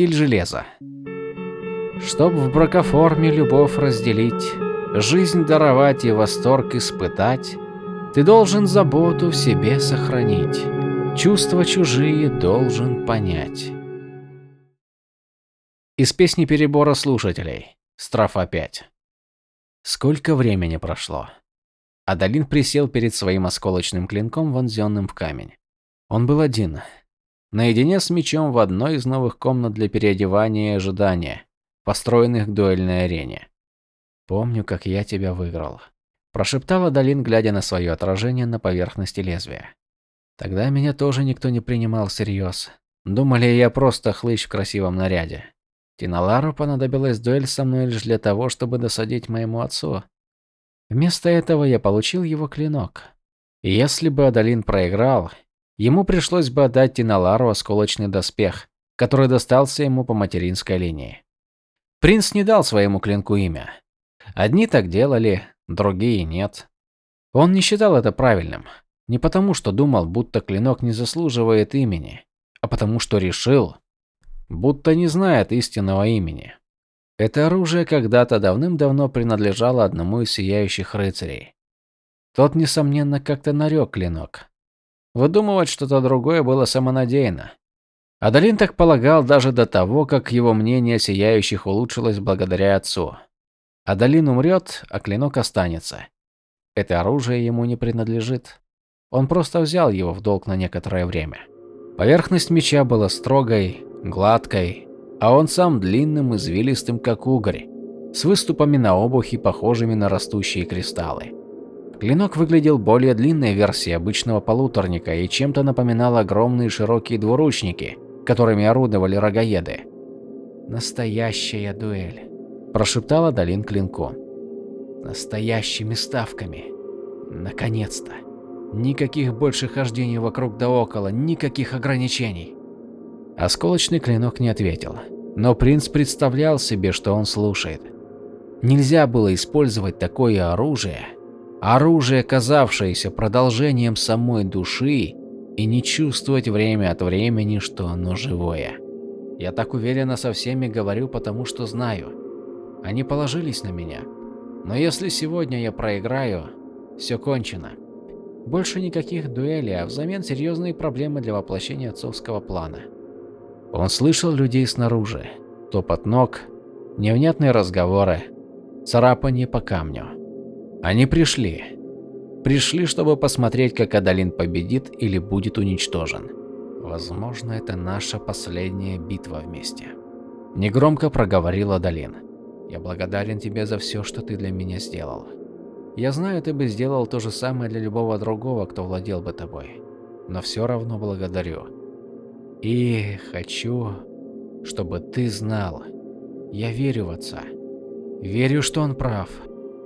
Стиль железа. Чтоб в бракоформе любовь разделить, жизнь даровать и восторг испытать, ты должен заботу в себе сохранить, чувства чужие должен понять. Из песни перебора слушателей. Строфа 5. Сколько времени прошло? Адалин присел перед своим осколочным клинком, вонзенным в камень. Он был один, наедине с мечом в одной из новых комнат для переодевания и ожидания, построенных к дуэльной арене. «Помню, как я тебя выиграл», – прошептал Адалин, глядя на свое отражение на поверхности лезвия. «Тогда меня тоже никто не принимал всерьез. Думали, я просто хлыщ в красивом наряде. Тиналару понадобилась дуэль со мной лишь для того, чтобы досадить моему отцу. Вместо этого я получил его клинок. Если бы Адалин проиграл, ему пришлось бы отдать Тиналару осколочный доспех, который достался ему по материнской линии. Принц не дал своему клинку имя. Одни так делали, другие нет. Он не считал это правильным. Не потому, что думал, будто клинок не заслуживает имени, а потому, что решил, будто не знает истинного имени. Это оружие когда-то давным-давно принадлежало одному из сияющих рыцарей. Тот, несомненно, как-то нарек клинок. Выдумывать что-то другое было самонадеянно. Адалин так полагал даже до того, как его мнение о сияющих улучшилось благодаря отцу. Адалин умрет, а клинок останется. Это оружие ему не принадлежит. Он просто взял его в долг на некоторое время. Поверхность меча была строгой, гладкой, а он сам длинным, извилистым, как угорь, с выступами на обухе, похожими на растущие кристаллы. Клинок выглядел более длинной версией обычного полуторника и чем-то напоминал огромные широкие двуручники, которыми орудовали рогаеды. «Настоящая дуэль», – прошептала Долин клинку. «Настоящими ставками. Наконец-то. Никаких больше хождений вокруг да около, никаких ограничений». Осколочный клинок не ответил, но принц представлял себе, что он слушает. Нельзя было использовать такое оружие, оружие, казавшееся продолжением самой души, и не чувствовать время от времени, что оно живое. Я так уверенно со всеми говорю, потому что знаю. Они положились на меня. Но если сегодня я проиграю, все кончено. Больше никаких дуэлей, а взамен серьезные проблемы для воплощения отцовского плана. Он слышал людей снаружи, топот ног, невнятные разговоры, царапание по камню. Они пришли. Пришли, чтобы посмотреть, как Адалин победит или будет уничтожен. Возможно, это наша последняя битва вместе. Негромко проговорил Адалин. Я благодарен тебе за все, что ты для меня сделал. Я знаю, ты бы сделал то же самое для любого другого, кто владел бы тобой. Но все равно благодарю. И хочу, чтобы ты знал, я верю в отца. Верю, что он прав,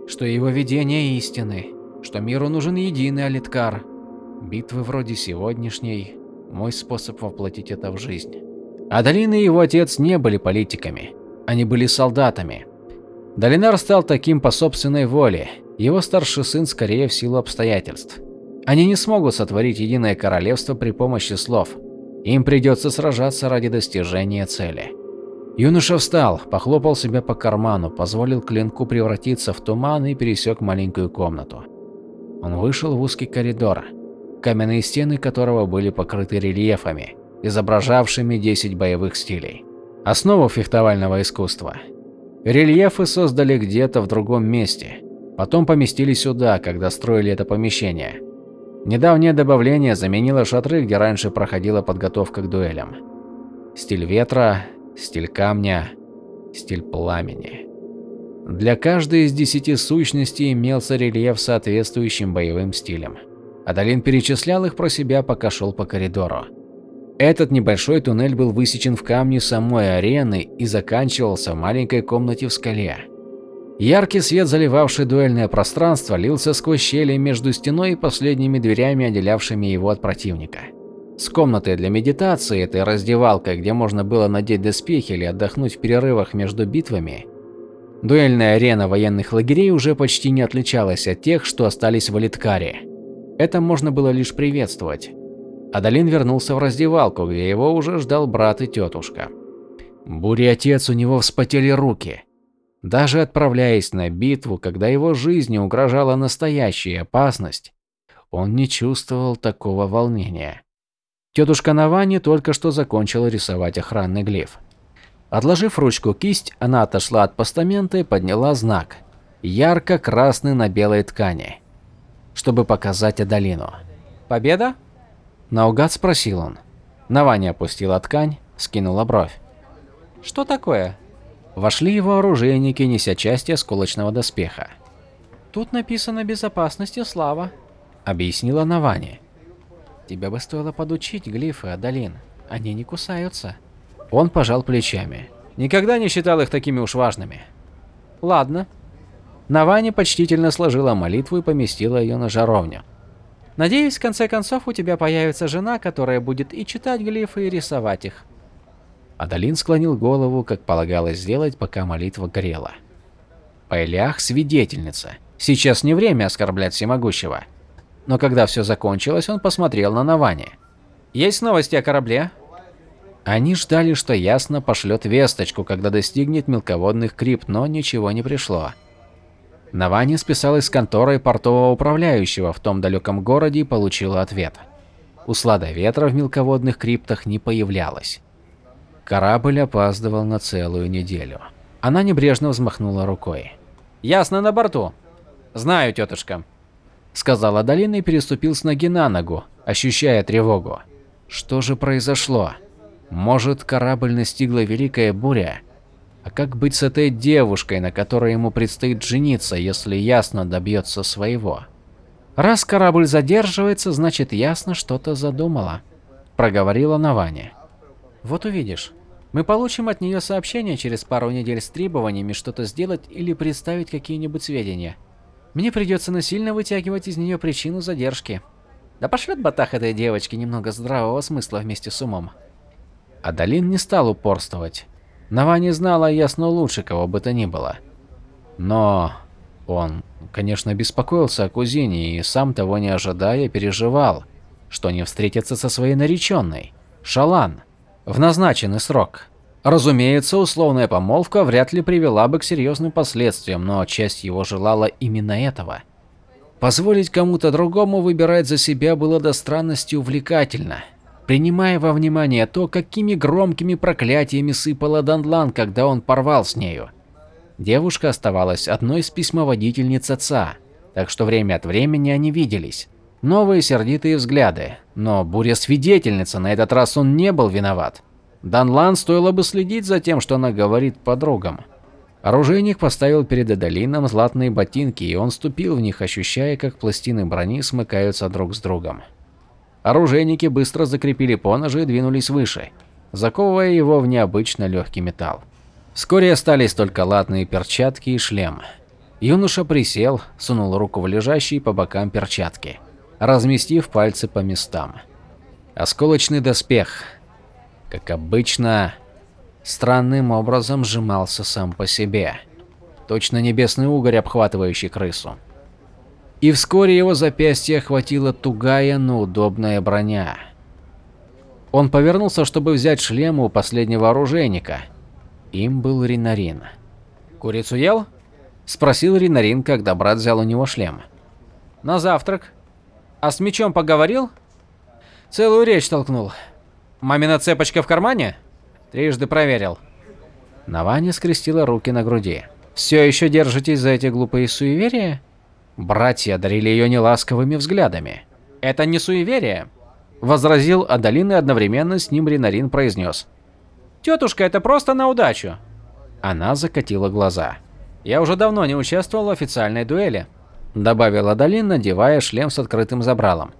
что его видения истины, что миру нужен единый Алиткар. Битвы вроде сегодняшней – мой способ воплотить это в жизнь. Адалин и его отец не были политиками, они были солдатами. Долинар стал таким по собственной воле, его старший сын скорее в силу обстоятельств. Они не смогут сотворить единое королевство при помощи слов – им придется сражаться ради достижения цели. Юноша встал, похлопал себя по карману, позволил клинку превратиться в туман и пересек маленькую комнату. Он вышел в узкий коридор, каменные стены которого были покрыты рельефами, изображавшими 10 боевых стилей. Основу фехтовального искусства. Рельефы создали где-то в другом месте, потом поместили сюда, когда строили это помещение. Недавнее добавление заменило шатры, где раньше проходила подготовка к дуэлям. Стиль ветра, стиль камня, стиль пламени. Для каждой из десяти сущностей имелся рельеф соответствующим боевым стилем. Адалин перечислял их про себя, пока шел по коридору. Этот небольшой туннель был высечен в камне самой арены и заканчивался в маленькой комнате в скале. Яркий свет, заливавший дуэльное пространство, лился сквозь щели между стеной и последними дверями, отделявшими его от противника. С комнатой для медитации, этой раздевалкой, где можно было надеть доспехи или отдохнуть в перерывах между битвами, дуэльная арена военных лагерей уже почти не отличалась от тех, что остались в Алиткаре. Это можно было лишь приветствовать. Адалин вернулся в раздевалку, где его уже ждал брат и тетушка. Бури отец у него вспотели руки. Даже отправляясь на битву, когда его жизни угрожала настоящая опасность, он не чувствовал такого волнения. Тетушка Навани только что закончила рисовать охранный глиф. Отложив ручку-кисть, она отошла от постамента и подняла знак, ярко-красный на белой ткани, чтобы показать Адалину. «Победа?» Наугад спросил он. Навани опустила ткань, скинула бровь. «Что такое?» Вошли его оружейники, неся части осколочного доспеха. «Тут написано «Безопасность и слава», — объяснила Навани. «Тебе бы стоило подучить глифы, Адалин. Они не кусаются». Он пожал плечами. «Никогда не считал их такими уж важными». «Ладно». Навани почтительно сложила молитву и поместила ее на жаровню. Надеюсь, в конце концов у тебя появится жена, которая будет и читать глифы, и рисовать их. Адалин склонил голову, как полагалось сделать, пока молитва горела. Пайлях – свидетельница. Сейчас не время оскорблять всемогущего. Но когда все закончилось, он посмотрел на Навани. «Есть новости о корабле?» Они ждали, что Ясно пошлет весточку, когда достигнет мелководных крипт, но ничего не пришло. Навани списалась с конторой портового управляющего в том далеком городе и получила ответ. Услада ветра в мелководных криптах не появлялась. Корабль опаздывал на целую неделю. Она небрежно взмахнула рукой. «Ясно на борту. Знаю, тетушка», — сказала Долина и переступил с ноги на ногу, ощущая тревогу. Что же произошло? Может, корабль настигла великая буря? А как быть с этой девушкой, на которой ему предстоит жениться, если ясно добьется своего? Раз корабль задерживается, значит ясно что-то задумала, проговорила Наваня. Вот увидишь. Мы получим от нее сообщение через пару недель с требованиями что-то сделать или представить какие-нибудь сведения. Мне придется насильно вытягивать из нее причину задержки. Да пошлет Батах этой девочке немного здравого смысла вместе с умом. Адалин не стал упорствовать. Нава не знала ясно лучше кого бы то ни было. Но он, конечно, беспокоился о кузине и, сам того не ожидая, переживал, что не встретится со своей нареченной, Шалан, в назначенный срок. Разумеется, условная помолвка вряд ли привела бы к серьезным последствиям, но часть его желала именно этого. Позволить кому-то другому выбирать за себя было до странности увлекательно принимая во внимание то, какими громкими проклятиями сыпала Данлан, когда он порвал с нею. Девушка оставалась одной из письмоводительниц отца, так что время от времени они виделись. Новые сердитые взгляды, но буря-свидетельница, на этот раз он не был виноват. Данлан стоило бы следить за тем, что она говорит подругам. Оружейник поставил перед Эдалином златные ботинки, и он ступил в них, ощущая, как пластины брони смыкаются друг с другом. Оружейники быстро закрепили поножи и двинулись выше, заковывая его в необычно легкий металл. Вскоре остались только латные перчатки и шлем. Юноша присел, сунул руку в лежащие по бокам перчатки, разместив пальцы по местам. Осколочный доспех, как обычно, странным образом сжимался сам по себе. Точно небесный угорь, обхватывающий крысу и вскоре его запястье охватила тугая, но удобная броня. Он повернулся, чтобы взять шлем у последнего оружейника. Им был Ринарин. «Курицу ел?» – спросил Ринарин, когда брат взял у него шлем. «На завтрак. А с мечом поговорил?» «Целую речь толкнул. Мамина цепочка в кармане?» «Трижды проверил». Наваня скрестила руки на груди. «Все еще держитесь за эти глупые суеверия?» Братья одарили ее неласковыми взглядами. «Это не суеверие», – возразил Адалин и одновременно с ним Ринарин произнес. «Тетушка, это просто на удачу». Она закатила глаза. «Я уже давно не участвовал в официальной дуэли», – добавил Адалин, надевая шлем с открытым забралом.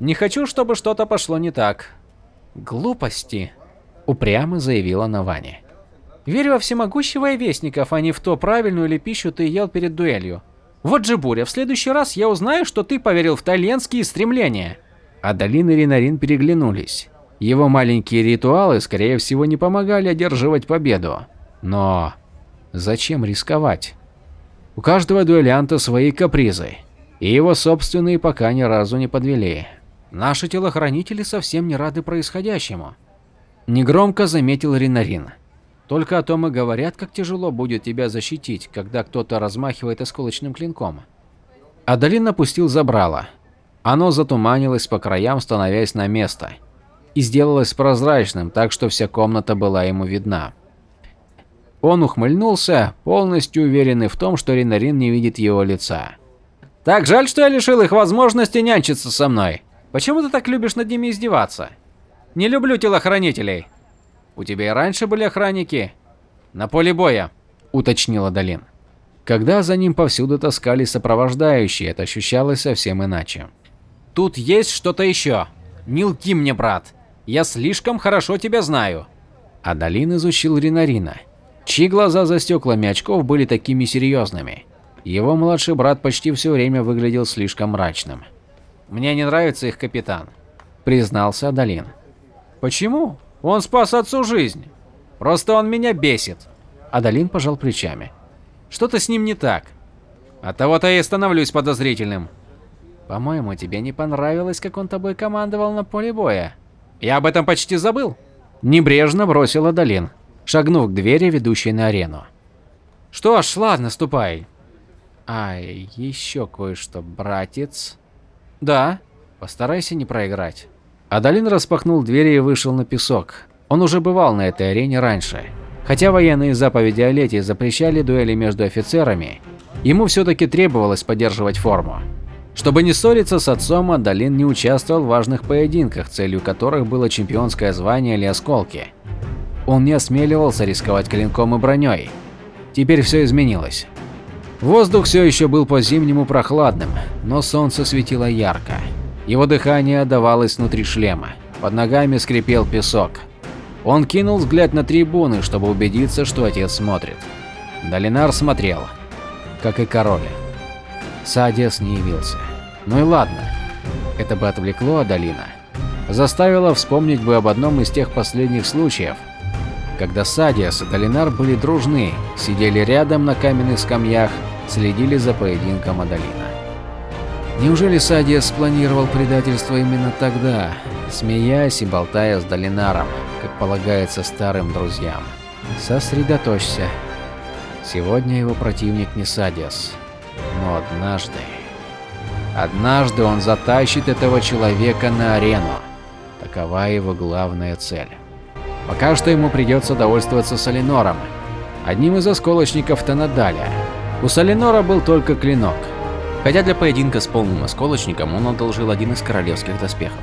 «Не хочу, чтобы что-то пошло не так». «Глупости», – упрямо заявила Навани. «Верю во всемогущего и вестников, а не в то, правильную ли пищу ты ел перед дуэлью. Вот же буря, в следующий раз я узнаю, что ты поверил в тальянские стремления. Адалин и Ринарин переглянулись. Его маленькие ритуалы, скорее всего, не помогали одерживать победу. Но зачем рисковать? У каждого дуэлянта свои капризы, и его собственные пока ни разу не подвели. Наши телохранители совсем не рады происходящему. Негромко заметил Ринарин. Только о том и говорят, как тяжело будет тебя защитить, когда кто-то размахивает осколочным клинком. Адалин опустил забрало. Оно затуманилось по краям, становясь на место, и сделалось прозрачным, так что вся комната была ему видна. Он ухмыльнулся, полностью уверенный в том, что Ринарин не видит его лица. «Так жаль, что я лишил их возможности нянчиться со мной. Почему ты так любишь над ними издеваться? Не люблю телохранителей. У тебя и раньше были охранники. На поле боя», – уточнила Долин. Когда за ним повсюду таскали сопровождающие, это ощущалось совсем иначе. «Тут есть что-то еще. Не лги мне, брат. Я слишком хорошо тебя знаю». Адалин изучил Ринарина чьи глаза за стеклами очков были такими серьезными. Его младший брат почти все время выглядел слишком мрачным. «Мне не нравится их капитан», – признался Адалин. «Почему? Он спас отцу жизнь. Просто он меня бесит». Адалин пожал плечами. «Что-то с ним не так. От того-то я и становлюсь подозрительным». «По-моему, тебе не понравилось, как он тобой командовал на поле боя?» «Я об этом почти забыл», – небрежно бросил Адалин шагнув к двери, ведущей на арену. «Что ж, ладно, ступай». «А, еще кое-что, братец». «Да, постарайся не проиграть». Адалин распахнул двери и вышел на песок. Он уже бывал на этой арене раньше. Хотя военные заповеди о запрещали дуэли между офицерами, ему все-таки требовалось поддерживать форму. Чтобы не ссориться с отцом, Адалин не участвовал в важных поединках, целью которых было чемпионское звание или осколки. Он не осмеливался рисковать клинком и броней. Теперь все изменилось. Воздух все еще был по-зимнему прохладным, но солнце светило ярко. Его дыхание отдавалось внутри шлема. Под ногами скрипел песок. Он кинул взгляд на трибуны, чтобы убедиться, что отец смотрит. Долинар смотрел, как и король. Садиас не явился. Ну и ладно. Это бы отвлекло Адалина. Заставило вспомнить бы об одном из тех последних случаев, когда Садиас и Долинар были дружны, сидели рядом на каменных скамьях, следили за поединком Адалина. Неужели Садиас спланировал предательство именно тогда, смеясь и болтая с Долинаром, как полагается старым друзьям? Сосредоточься. Сегодня его противник не Садиас, но однажды... Однажды он затащит этого человека на арену. Такова его главная цель. Пока что ему придется довольствоваться Солинором, одним из осколочников Танадаля. У Солинора был только клинок, хотя для поединка с полным осколочником он одолжил один из королевских доспехов.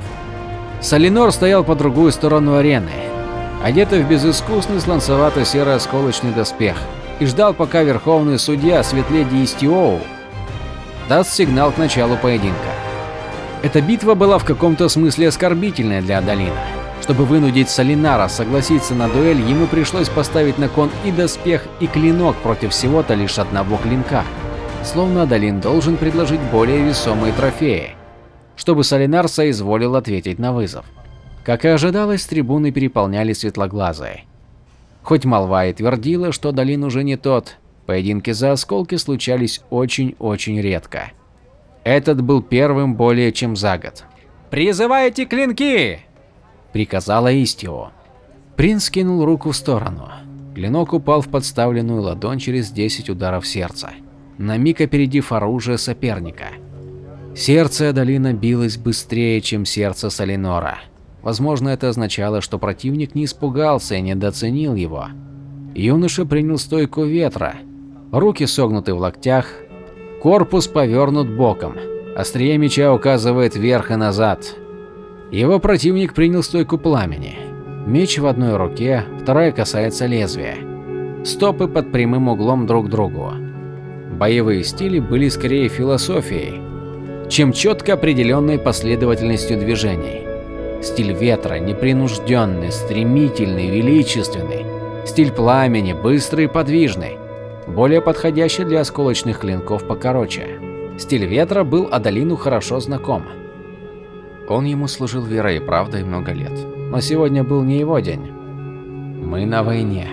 Солинор стоял по другую сторону арены, одетый в безыскусный сланцевато-серый осколочный доспех, и ждал, пока верховный судья Светледи Истиоу даст сигнал к началу поединка. Эта битва была в каком-то смысле оскорбительная для Адалина. Чтобы вынудить Солинара согласиться на дуэль, ему пришлось поставить на кон и доспех, и клинок против всего-то лишь одного клинка. Словно Адалин должен предложить более весомые трофеи, чтобы Солинар соизволил ответить на вызов. Как и ожидалось, трибуны переполняли светлоглазые. Хоть молва и твердила, что Адалин уже не тот, поединки за осколки случались очень-очень редко. Этот был первым более чем за год. «Призывайте клинки!» Приказала Истио. Принц кинул руку в сторону. Клинок упал в подставленную ладонь через 10 ударов сердца, на миг опередив оружие соперника. Сердце Адалина билось быстрее, чем сердце Салинора. Возможно, это означало, что противник не испугался и недооценил его. Юноша принял стойку ветра. Руки согнуты в локтях, корпус повернут боком. Острие меча указывает вверх и назад, его противник принял стойку пламени. Меч в одной руке, вторая касается лезвия. Стопы под прямым углом друг к другу. Боевые стили были скорее философией, чем четко определенной последовательностью движений. Стиль ветра непринужденный, стремительный, величественный. Стиль пламени быстрый и подвижный, более подходящий для осколочных клинков покороче. Стиль ветра был Адалину хорошо знаком. Он ему служил верой и правдой много лет. Но сегодня был не его день. Мы на войне.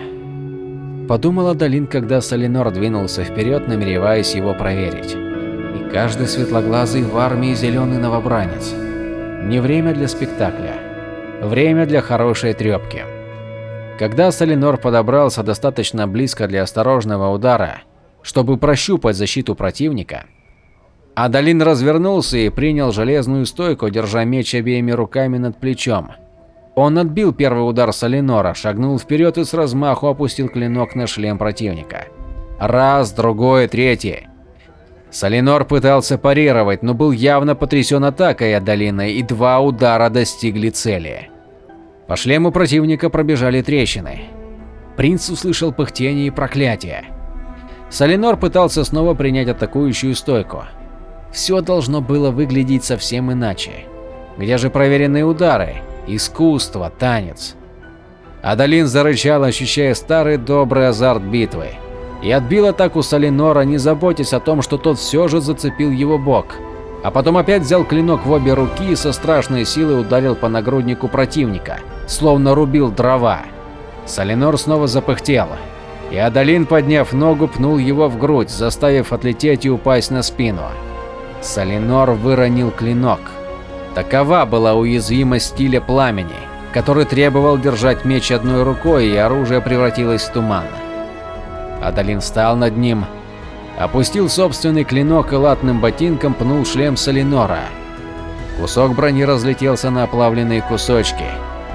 Подумала Далин, когда Солинор двинулся вперед, намереваясь его проверить. И каждый светлоглазый в армии зеленый новобранец. Не время для спектакля. Время для хорошей трепки. Когда Салинор подобрался достаточно близко для осторожного удара, чтобы прощупать защиту противника, Адалин развернулся и принял железную стойку, держа меч обеими руками над плечом. Он отбил первый удар Салинора, шагнул вперед и с размаху опустил клинок на шлем противника. Раз, другой, третий. Салинор пытался парировать, но был явно потрясен атакой Адалина, и два удара достигли цели. По шлему противника пробежали трещины. Принц услышал пыхтение и проклятие. Салинор пытался снова принять атакующую стойку. Все должно было выглядеть совсем иначе. Где же проверенные удары? Искусство, танец. Адалин зарычал, ощущая старый добрый азарт битвы. И отбил атаку Салинора, не заботясь о том, что тот все же зацепил его бок. А потом опять взял клинок в обе руки и со страшной силой ударил по нагруднику противника, словно рубил дрова. Салинор снова запыхтел. И Адалин, подняв ногу, пнул его в грудь, заставив отлететь и упасть на спину. Салинор выронил клинок. Такова была уязвимость стиля пламени, который требовал держать меч одной рукой, и оружие превратилось в туман. Адалин встал над ним, опустил собственный клинок и латным ботинком пнул шлем Салинора. Кусок брони разлетелся на оплавленные кусочки,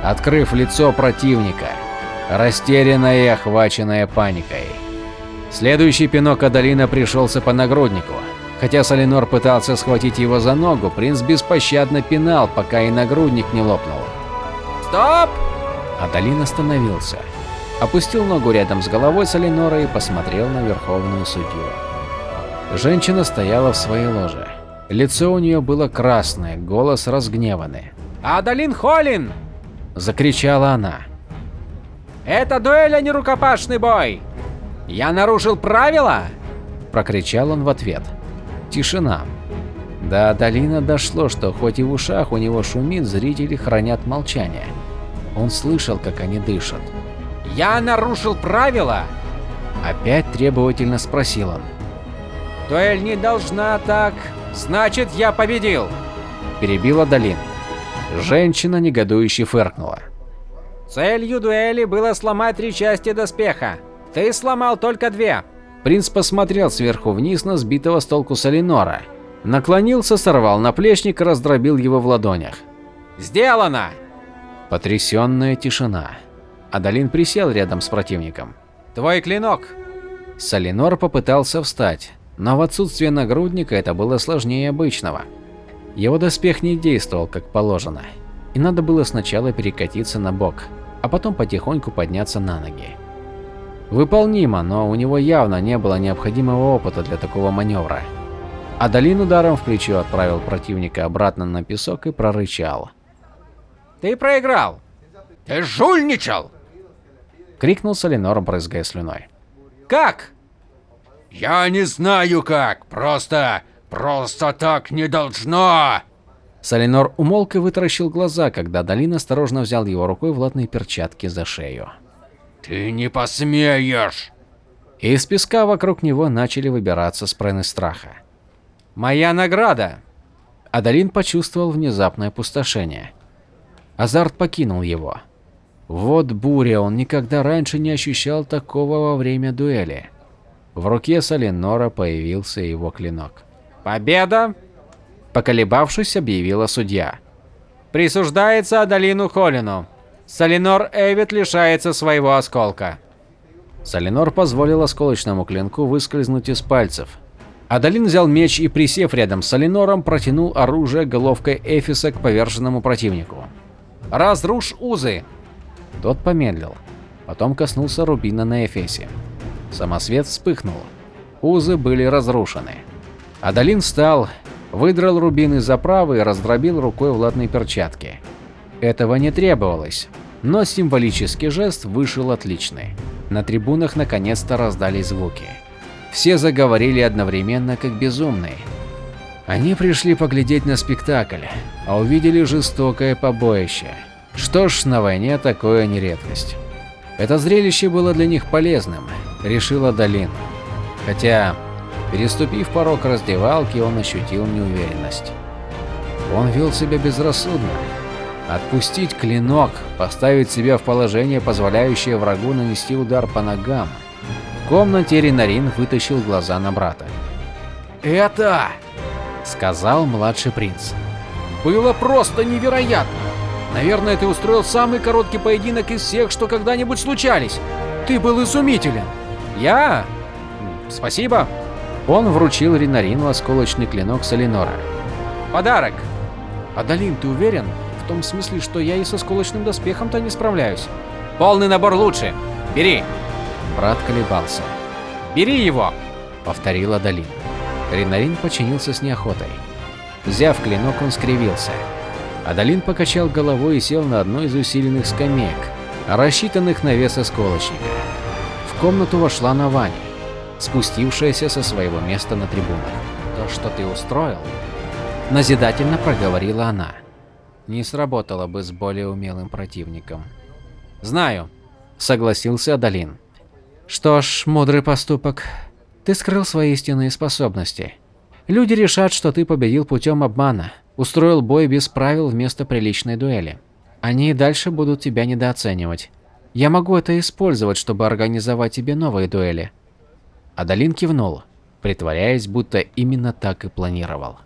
открыв лицо противника, растерянное и охваченное паникой. Следующий пинок Адалина пришелся по нагруднику. Хотя Салинор пытался схватить его за ногу, принц беспощадно пинал, пока и нагрудник не лопнул. «Стоп!» Адалин остановился, опустил ногу рядом с головой Салинора и посмотрел на верховную судью. Женщина стояла в своей ложе. Лицо у нее было красное, голос разгневанный. «Адалин Холлин!» – закричала она. «Это дуэль, а не рукопашный бой! Я нарушил правила?» – прокричал он в ответ. Тишина. До Адалина дошло, что хоть и в ушах у него шумит, зрители хранят молчание. Он слышал, как они дышат. «Я нарушил правила?» Опять требовательно спросил он. «Дуэль не должна так. Значит, я победил!» Перебил Адалин. Женщина негодующе фыркнула. «Целью дуэли было сломать три части доспеха. Ты сломал только две. Принц посмотрел сверху вниз на сбитого с толку Салинора. Наклонился, сорвал наплечник и раздробил его в ладонях. «Сделано!» Потрясенная тишина. Адалин присел рядом с противником. «Твой клинок!» Салинор попытался встать, но в отсутствие нагрудника это было сложнее обычного. Его доспех не действовал как положено, и надо было сначала перекатиться на бок, а потом потихоньку подняться на ноги. Выполнимо, но у него явно не было необходимого опыта для такого маневра. Адалин ударом в плечо отправил противника обратно на песок и прорычал. «Ты проиграл! Ты жульничал!» Крикнул Салинор, брызгая слюной. «Как?» «Я не знаю как, просто... просто так не должно!» Салинор умолк и вытаращил глаза, когда Адалин осторожно взял его рукой в латные перчатки за шею. «Ты не посмеешь!» Из песка вокруг него начали выбираться спрены страха. «Моя награда!» Адалин почувствовал внезапное опустошение. Азарт покинул его. Вот буря, он никогда раньше не ощущал такого во время дуэли. В руке Салинора появился его клинок. «Победа!» Поколебавшись, объявила судья. «Присуждается Адалину Холину. Салинор Эвит лишается своего осколка. Салинор позволил осколочному клинку выскользнуть из пальцев. Адалин взял меч и, присев рядом с Салинором, протянул оружие головкой Эфиса к поверженному противнику. «Разрушь узы!» Тот помедлил, потом коснулся рубина на Эфесе. Самосвет вспыхнул. Узы были разрушены. Адалин встал, выдрал рубин из оправы и раздробил рукой в латной перчатке. Этого не требовалось, но символический жест вышел отличный. На трибунах наконец-то раздались звуки. Все заговорили одновременно, как безумные. Они пришли поглядеть на спектакль, а увидели жестокое побоище. Что ж, на войне такое не редкость. Это зрелище было для них полезным, решила Долин. Хотя, переступив порог раздевалки, он ощутил неуверенность. Он вел себя безрассудно. Отпустить клинок, поставить себя в положение, позволяющее врагу нанести удар по ногам. В комнате Ринарин вытащил глаза на брата. «Это...» — сказал младший принц. «Было просто невероятно! Наверное, ты устроил самый короткий поединок из всех, что когда-нибудь случались. Ты был изумителен!» «Я? Спасибо!» Он вручил Ринарину осколочный клинок Солинора. «Подарок!» «Адалин, ты уверен? Том смысле, что я и со осколочным доспехом-то не справляюсь». «Полный набор лучше! Бери!» Брат колебался. «Бери его!» — повторил Адалин. Ринарин подчинился с неохотой. Взяв клинок, он скривился. Адалин покачал головой и сел на одну из усиленных скамеек, рассчитанных на вес осколочника. В комнату вошла Навани, спустившаяся со своего места на трибунах. «То, что ты устроил?» Назидательно проговорила она. Не сработало бы с более умелым противником. «Знаю», — согласился Адалин. «Что ж, мудрый поступок. Ты скрыл свои истинные способности. Люди решат, что ты победил путем обмана, устроил бой без правил вместо приличной дуэли. Они и дальше будут тебя недооценивать. Я могу это использовать, чтобы организовать тебе новые дуэли. Адалин кивнул, притворяясь, будто именно так и планировал.